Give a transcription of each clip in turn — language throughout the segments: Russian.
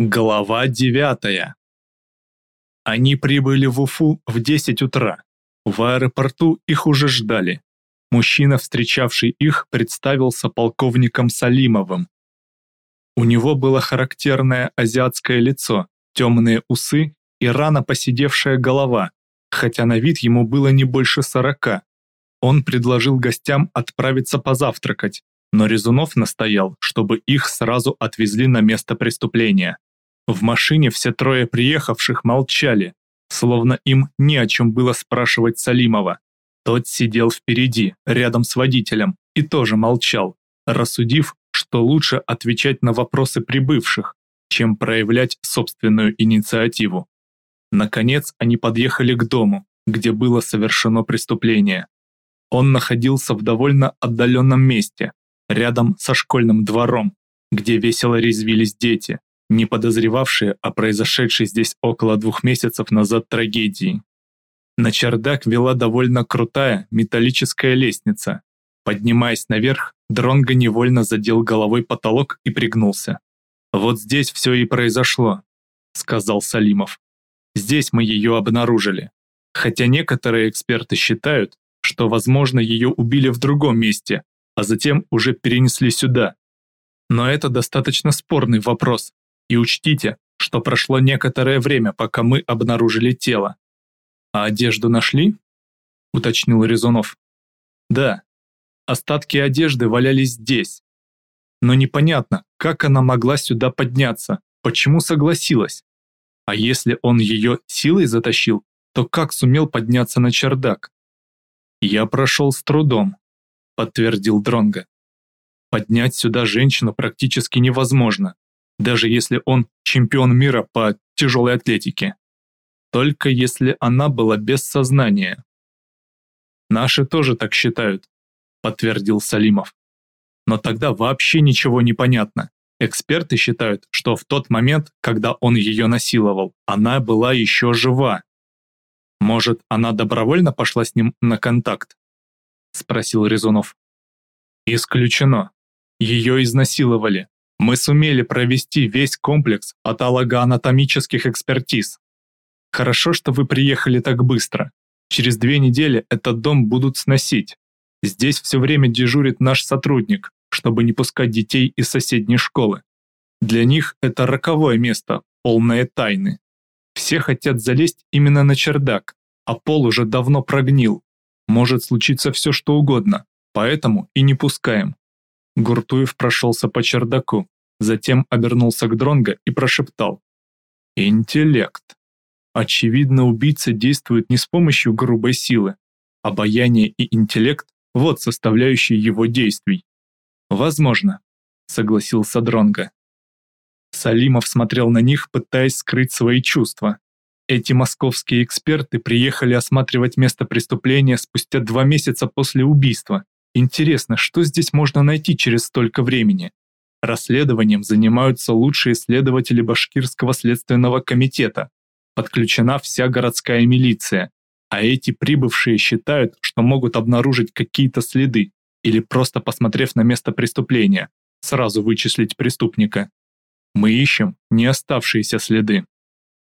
Глава 9. Они прибыли в Уфу в 10 утра. В аэропорту их уже ждали. Мужчина, встречавший их, представился полковником Салимовым. У него было характерное азиатское лицо, темные усы и рано поседевшая голова, хотя на вид ему было не больше сорока. Он предложил гостям отправиться позавтракать, но Резунов настоял, чтобы их сразу отвезли на место преступления. В машине все трое приехавших молчали, словно им не о чем было спрашивать Салимова. Тот сидел впереди, рядом с водителем, и тоже молчал, рассудив, что лучше отвечать на вопросы прибывших, чем проявлять собственную инициативу. Наконец они подъехали к дому, где было совершено преступление. Он находился в довольно отдаленном месте, рядом со школьным двором, где весело резвились дети, не подозревавшие о произошедшей здесь около двух месяцев назад трагедии. На чердак вела довольно крутая металлическая лестница. Поднимаясь наверх, Дронго невольно задел головой потолок и пригнулся. «Вот здесь все и произошло», — сказал Салимов. «Здесь мы ее обнаружили. Хотя некоторые эксперты считают, что, возможно, ее убили в другом месте, а затем уже перенесли сюда. Но это достаточно спорный вопрос, и учтите, что прошло некоторое время, пока мы обнаружили тело. А одежду нашли? Уточнил Резунов. Да. Остатки одежды валялись здесь. Но непонятно, как она могла сюда подняться, почему согласилась. А если он ее силой затащил, то как сумел подняться на чердак? Я прошел с трудом, подтвердил Дронга. Поднять сюда женщину практически невозможно даже если он чемпион мира по тяжелой атлетике. Только если она была без сознания. Наши тоже так считают, подтвердил Салимов. Но тогда вообще ничего не понятно. Эксперты считают, что в тот момент, когда он ее насиловал, она была еще жива. Может, она добровольно пошла с ним на контакт? Спросил Резунов. Исключено. Ее изнасиловали, мы сумели провести весь комплекс патологоанатомических экспертиз. Хорошо, что вы приехали так быстро. Через две недели этот дом будут сносить. Здесь все время дежурит наш сотрудник, чтобы не пускать детей из соседней школы. Для них это роковое место, полное тайны. Все хотят залезть именно на чердак, а пол уже давно прогнил. Может случиться все что угодно, поэтому и не пускаем. Гуртуев прошелся по чердаку, затем обернулся к Дронго и прошептал. «Интеллект. Очевидно, убийца действует не с помощью грубой силы. Обаяние и интеллект – вот составляющие его действий». «Возможно», – согласился Дронго. Салимов смотрел на них, пытаясь скрыть свои чувства. Эти московские эксперты приехали осматривать место преступления спустя два месяца после убийства. Интересно, что здесь можно найти через столько времени? Расследованием занимаются лучшие следователи Башкирского следственного комитета. Подключена вся городская милиция. А эти прибывшие считают, что могут обнаружить какие-то следы или просто посмотрев на место преступления, сразу вычислить преступника. Мы ищем не оставшиеся следы.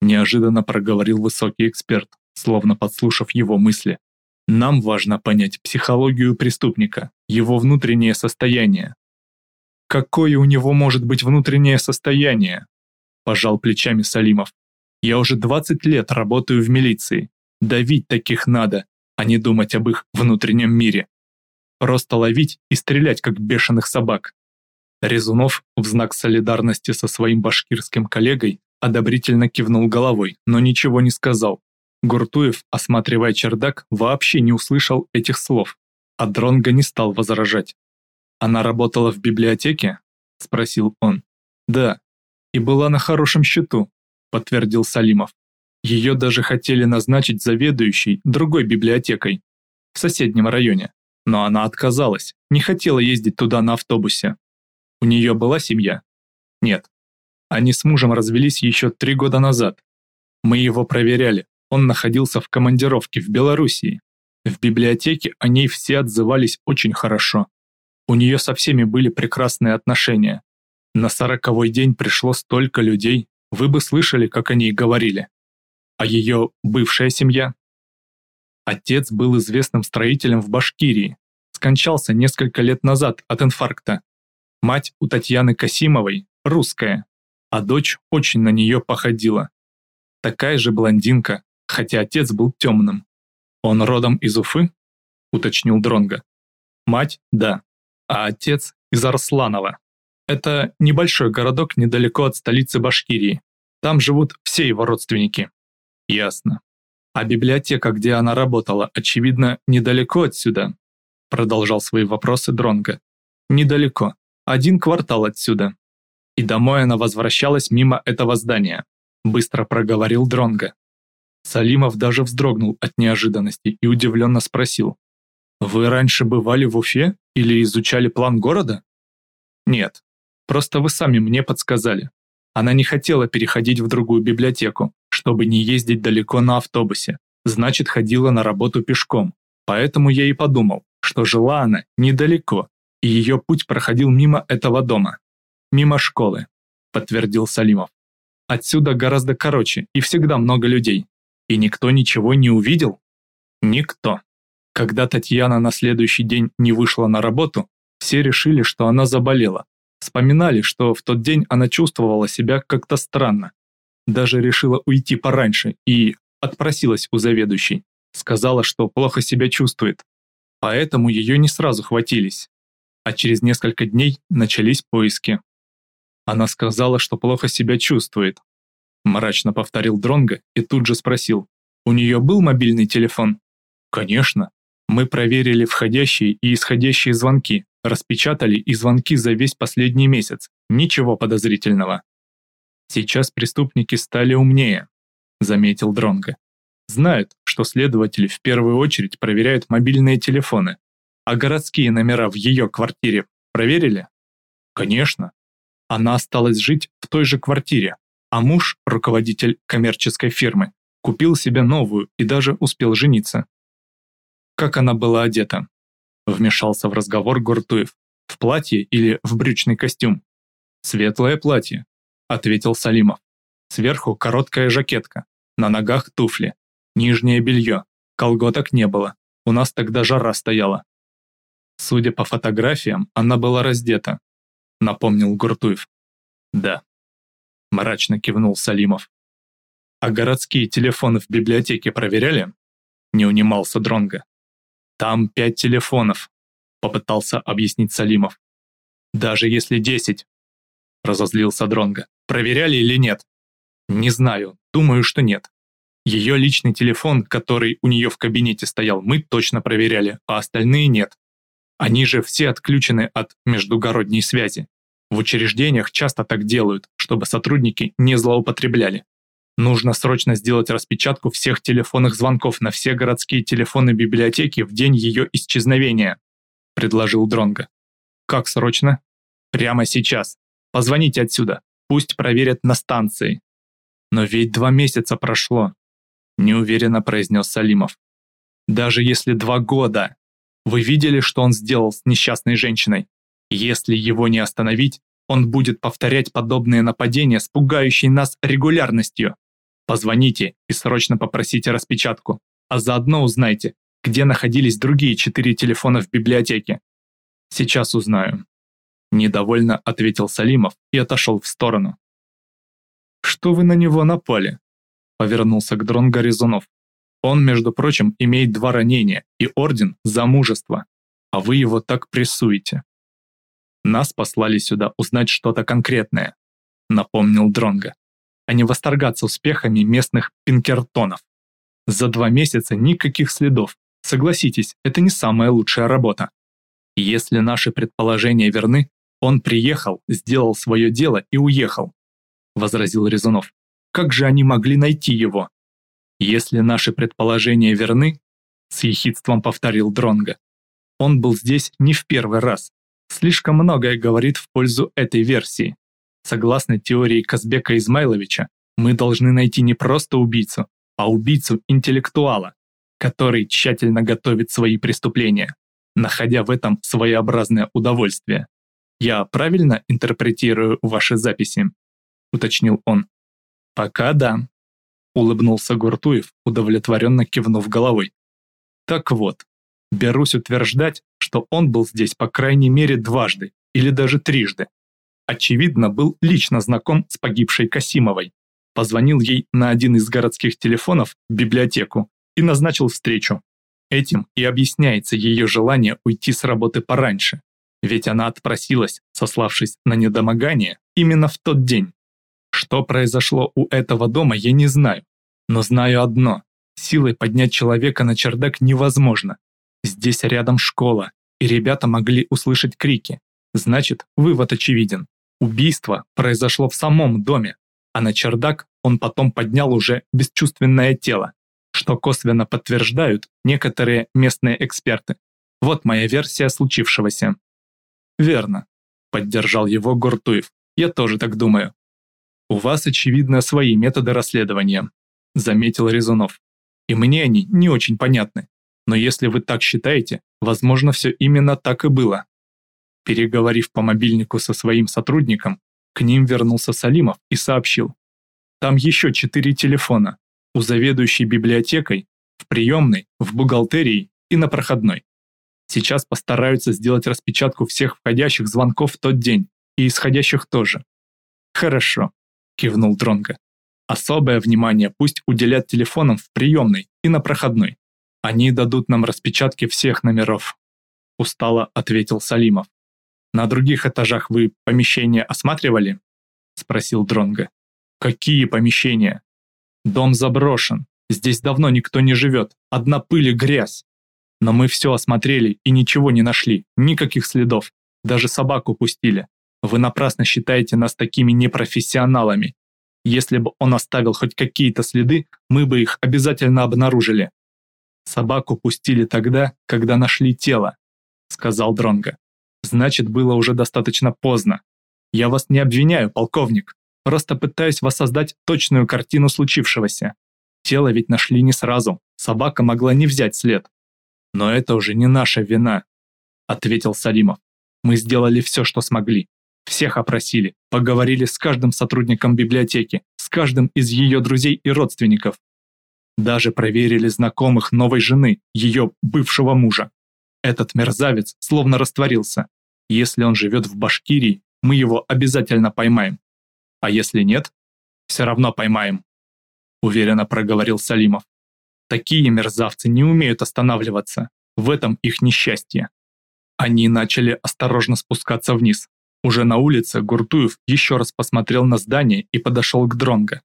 Неожиданно проговорил высокий эксперт, словно подслушав его мысли. Нам важно понять психологию преступника, его внутреннее состояние. Какое у него может быть внутреннее состояние? Пожал плечами Салимов. Я уже 20 лет работаю в милиции. Давить таких надо, а не думать об их внутреннем мире. Просто ловить и стрелять, как бешеных собак. Резунов в знак солидарности со своим башкирским коллегой одобрительно кивнул головой, но ничего не сказал. Гуртуев, осматривая чердак, вообще не услышал этих слов, а Дронго не стал возражать. «Она работала в библиотеке?» – спросил он. «Да, и была на хорошем счету», – подтвердил Салимов. Ее даже хотели назначить заведующей другой библиотекой в соседнем районе, но она отказалась, не хотела ездить туда на автобусе. У нее была семья? Нет. Они с мужем развелись еще три года назад. Мы его проверяли, он находился в командировке в Белоруссии. В библиотеке о ней все отзывались очень хорошо. У нее со всеми были прекрасные отношения. На сороковой день пришло столько людей, вы бы слышали, как они говорили. А ее бывшая семья? Отец был известным строителем в Башкирии, скончался несколько лет назад от инфаркта. Мать у Татьяны Касимовой русская, а дочь очень на нее походила. Такая же блондинка, хотя отец был темным. Он родом из Уфы? уточнил Дронга. Мать – да, а отец – из Арсланова. Это небольшой городок недалеко от столицы Башкирии. Там живут все его родственники. Ясно. А библиотека, где она работала, очевидно, недалеко отсюда. Продолжал свои вопросы Дронга. Недалеко. Один квартал отсюда. И домой она возвращалась мимо этого здания. Быстро проговорил Дронга. Салимов даже вздрогнул от неожиданности и удивленно спросил. «Вы раньше бывали в Уфе или изучали план города?» «Нет, просто вы сами мне подсказали. Она не хотела переходить в другую библиотеку, чтобы не ездить далеко на автобусе, значит, ходила на работу пешком. Поэтому я и подумал, что жила она недалеко, и ее путь проходил мимо этого дома. Мимо школы, подтвердил Салимов. Отсюда гораздо короче и всегда много людей. И никто ничего не увидел? Никто. Когда Татьяна на следующий день не вышла на работу, все решили, что она заболела. Вспоминали, что в тот день она чувствовала себя как-то странно. Даже решила уйти пораньше и отпросилась у заведующей. Сказала, что плохо себя чувствует. Поэтому ее не сразу хватились. А через несколько дней начались поиски. Она сказала, что плохо себя чувствует. Мрачно повторил Дронго и тут же спросил. У нее был мобильный телефон? Конечно. Мы проверили входящие и исходящие звонки, распечатали и звонки за весь последний месяц. Ничего подозрительного. Сейчас преступники стали умнее, заметил Дронго. Знают, что следователи в первую очередь проверяют мобильные телефоны, а городские номера в ее квартире проверили? Конечно. Она осталась жить в той же квартире, а муж, руководитель коммерческой фирмы, купил себе новую и даже успел жениться. Как она была одета? Вмешался в разговор Гуртуев. В платье или в брючный костюм? Светлое платье, ответил Салимов. Сверху короткая жакетка, на ногах туфли, нижнее белье, колготок не было, у нас тогда жара стояла. Судя по фотографиям, она была раздета, напомнил Гуртуев. Да, мрачно кивнул Салимов. А городские телефоны в библиотеке проверяли? Не унимался Дронга. Там пять телефонов, попытался объяснить Салимов. Даже если десять, разозлился Дронга. Проверяли или нет? Не знаю, думаю, что нет. Ее личный телефон, который у нее в кабинете стоял, мы точно проверяли, а остальные нет. Они же все отключены от междугородней связи. В учреждениях часто так делают, чтобы сотрудники не злоупотребляли. Нужно срочно сделать распечатку всех телефонных звонков на все городские телефоны библиотеки в день ее исчезновения, предложил Дронга. Как срочно? Прямо сейчас. Позвоните отсюда. Пусть проверят на станции. Но ведь два месяца прошло, неуверенно произнес Салимов. Даже если два года. Вы видели, что он сделал с несчастной женщиной? Если его не остановить, он будет повторять подобные нападения с пугающей нас регулярностью. Позвоните и срочно попросите распечатку, а заодно узнайте, где находились другие четыре телефона в библиотеке. Сейчас узнаю. Недовольно ответил Салимов и отошел в сторону. Что вы на него напали? Повернулся к Дрон Горизонов. Он, между прочим, имеет два ранения и орден за мужество, а вы его так прессуете. Нас послали сюда узнать что-то конкретное, напомнил Дронга а не восторгаться успехами местных пинкертонов. За два месяца никаких следов. Согласитесь, это не самая лучшая работа. Если наши предположения верны, он приехал, сделал свое дело и уехал, возразил Резунов. Как же они могли найти его? Если наши предположения верны, с ехидством повторил Дронга. Он был здесь не в первый раз. Слишком многое говорит в пользу этой версии. Согласно теории Казбека Измайловича, мы должны найти не просто убийцу, а убийцу-интеллектуала, который тщательно готовит свои преступления, находя в этом своеобразное удовольствие. Я правильно интерпретирую ваши записи?» — уточнил он. «Пока да», — улыбнулся Гуртуев, удовлетворенно кивнув головой. «Так вот, берусь утверждать, что он был здесь по крайней мере дважды или даже трижды. Очевидно, был лично знаком с погибшей Касимовой, позвонил ей на один из городских телефонов в библиотеку и назначил встречу. Этим и объясняется ее желание уйти с работы пораньше, ведь она отпросилась, сославшись на недомогание, именно в тот день. Что произошло у этого дома, я не знаю, но знаю одно – силой поднять человека на чердак невозможно. Здесь рядом школа, и ребята могли услышать крики. Значит, вывод очевиден. Убийство произошло в самом доме, а на чердак он потом поднял уже бесчувственное тело, что косвенно подтверждают некоторые местные эксперты. Вот моя версия случившегося. Верно, поддержал его Гуртуев. Я тоже так думаю. У вас, очевидно, свои методы расследования, заметил Резунов. И мне они не очень понятны. Но если вы так считаете, возможно, все именно так и было. Переговорив по мобильнику со своим сотрудником, к ним вернулся Салимов и сообщил. Там еще четыре телефона. У заведующей библиотекой, в приемной, в бухгалтерии и на проходной. Сейчас постараются сделать распечатку всех входящих звонков в тот день и исходящих тоже. Хорошо, кивнул Дронго. Особое внимание пусть уделят телефонам в приемной и на проходной. Они дадут нам распечатки всех номеров. Устало ответил Салимов. На других этажах вы помещения осматривали? Спросил Дронга. Какие помещения? Дом заброшен. Здесь давно никто не живет. Одна пыль и грязь. Но мы все осмотрели и ничего не нашли. Никаких следов. Даже собаку пустили. Вы напрасно считаете нас такими непрофессионалами. Если бы он оставил хоть какие-то следы, мы бы их обязательно обнаружили. Собаку пустили тогда, когда нашли тело, сказал Дронга. Значит, было уже достаточно поздно. Я вас не обвиняю, полковник. Просто пытаюсь воссоздать точную картину случившегося. Тело ведь нашли не сразу. Собака могла не взять след. Но это уже не наша вина, ответил Салимов. Мы сделали все, что смогли. Всех опросили, поговорили с каждым сотрудником библиотеки, с каждым из ее друзей и родственников. Даже проверили знакомых новой жены, ее бывшего мужа. Этот мерзавец словно растворился. Если он живет в Башкирии, мы его обязательно поймаем. А если нет, все равно поймаем. Уверенно проговорил Салимов. Такие мерзавцы не умеют останавливаться. В этом их несчастье. Они начали осторожно спускаться вниз. Уже на улице Гуртуев еще раз посмотрел на здание и подошел к Дронго.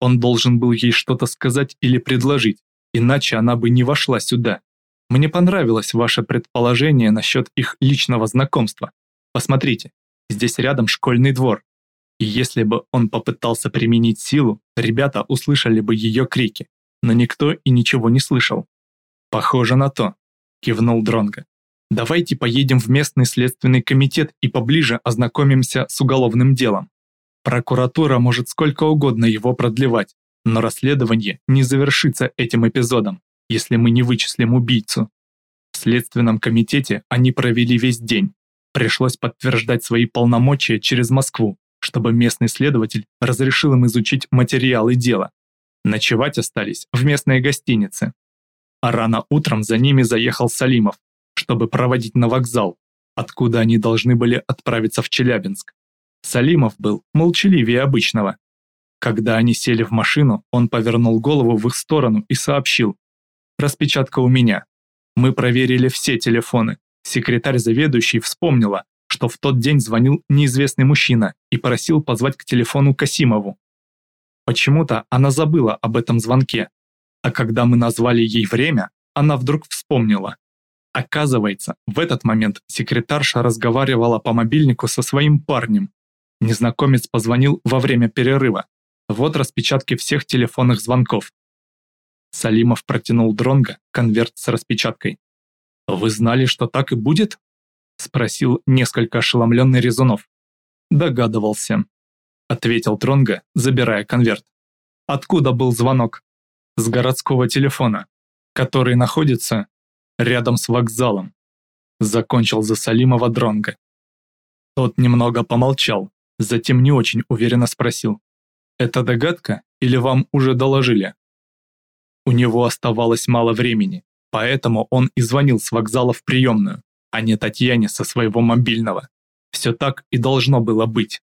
Он должен был ей что-то сказать или предложить, иначе она бы не вошла сюда. Мне понравилось ваше предположение насчет их личного знакомства. Посмотрите, здесь рядом школьный двор. И если бы он попытался применить силу, ребята услышали бы ее крики, но никто и ничего не слышал. Похоже на то, кивнул Дронго. Давайте поедем в местный следственный комитет и поближе ознакомимся с уголовным делом. Прокуратура может сколько угодно его продлевать, но расследование не завершится этим эпизодом если мы не вычислим убийцу. В Следственном комитете они провели весь день. Пришлось подтверждать свои полномочия через Москву, чтобы местный следователь разрешил им изучить материалы дела. Ночевать остались в местной гостинице. А рано утром за ними заехал Салимов, чтобы проводить на вокзал, откуда они должны были отправиться в Челябинск. Салимов был молчаливее обычного. Когда они сели в машину, он повернул голову в их сторону и сообщил, Распечатка у меня. Мы проверили все телефоны. Секретарь заведующий вспомнила, что в тот день звонил неизвестный мужчина и просил позвать к телефону Касимову. Почему-то она забыла об этом звонке, а когда мы назвали ей время, она вдруг вспомнила. Оказывается, в этот момент секретарша разговаривала по мобильнику со своим парнем. Незнакомец позвонил во время перерыва. Вот распечатки всех телефонных звонков. Салимов протянул Дронго конверт с распечаткой. «Вы знали, что так и будет?» Спросил несколько ошеломленный Резунов. «Догадывался», — ответил Дронго, забирая конверт. «Откуда был звонок?» «С городского телефона, который находится рядом с вокзалом», — закончил за Салимова Дронго. Тот немного помолчал, затем не очень уверенно спросил. «Это догадка или вам уже доложили?» У него оставалось мало времени, поэтому он и звонил с вокзала в приемную, а не Татьяне со своего мобильного. Все так и должно было быть.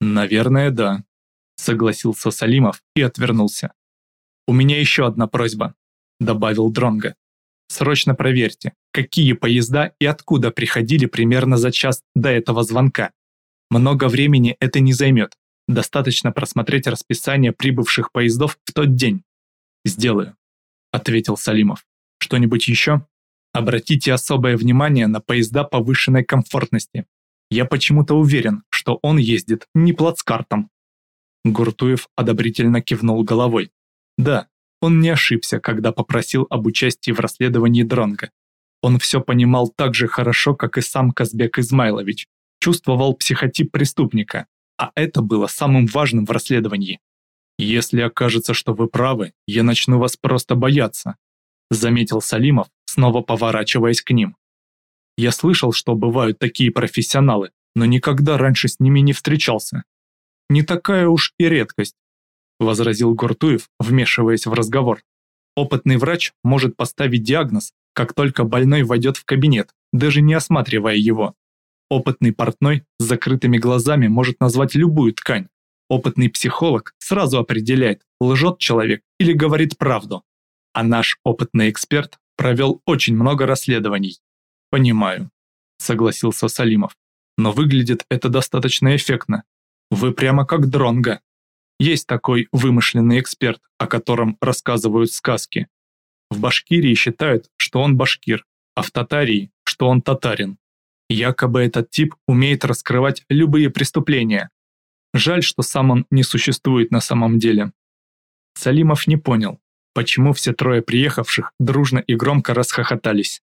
«Наверное, да», — согласился Салимов и отвернулся. «У меня еще одна просьба», — добавил Дронга. «Срочно проверьте, какие поезда и откуда приходили примерно за час до этого звонка. Много времени это не займет, достаточно просмотреть расписание прибывших поездов в тот день». «Сделаю», — ответил Салимов. «Что-нибудь еще?» Обратите особое внимание на поезда повышенной комфортности. Я почему-то уверен, что он ездит не плацкартом. Гуртуев одобрительно кивнул головой. Да, он не ошибся, когда попросил об участии в расследовании Дронга. Он все понимал так же хорошо, как и сам Казбек Измайлович, чувствовал психотип преступника, а это было самым важным в расследовании. «Если окажется, что вы правы, я начну вас просто бояться», заметил Салимов, снова поворачиваясь к ним. Я слышал, что бывают такие профессионалы, но никогда раньше с ними не встречался. Не такая уж и редкость, возразил Гуртуев, вмешиваясь в разговор. Опытный врач может поставить диагноз, как только больной войдет в кабинет, даже не осматривая его. Опытный портной с закрытыми глазами может назвать любую ткань. Опытный психолог сразу определяет, лжет человек или говорит правду. А наш опытный эксперт провел очень много расследований. «Понимаю», — согласился Салимов. «Но выглядит это достаточно эффектно. Вы прямо как Дронга. Есть такой вымышленный эксперт, о котором рассказывают сказки. В Башкирии считают, что он башкир, а в Татарии, что он татарин. Якобы этот тип умеет раскрывать любые преступления. Жаль, что сам он не существует на самом деле. Салимов не понял, почему все трое приехавших дружно и громко расхохотались.